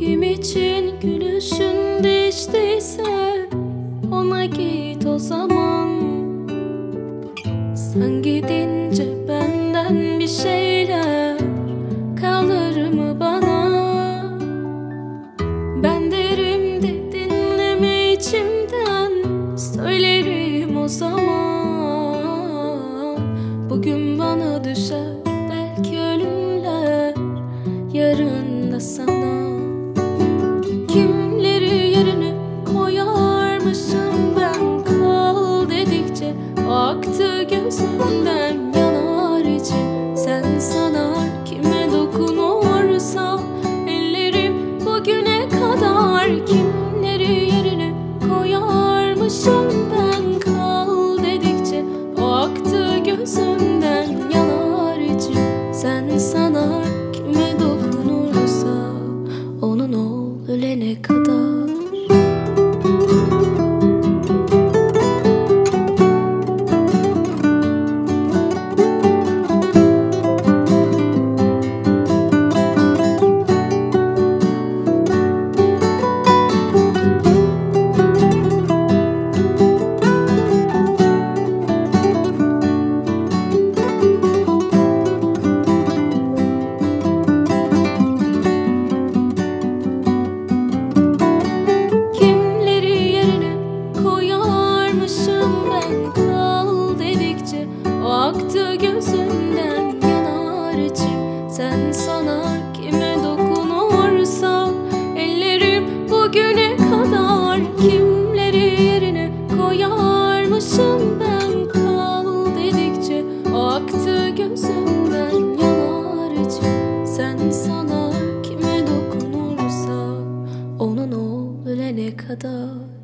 Kim için gülüşün değiştiyse Ona git o zaman. Sen gidince benden bir şeyler Kalır mı bana? Ben derim de dinleme içimden Söylerim o zaman. Bugün bana düşer Kimleri yerine koyarmışım ben Kal dedikçe aktı gözümden ben Kal aktı gözümden Yanar içim. Sen sanar Kime dokunursa ellerim bugüne kadar Kimleri yerine koyarmışım ben. Kal dedikçe aktı gözümden Yanar içim. Sen sanar Kime dokunursa onun ol ölene kadar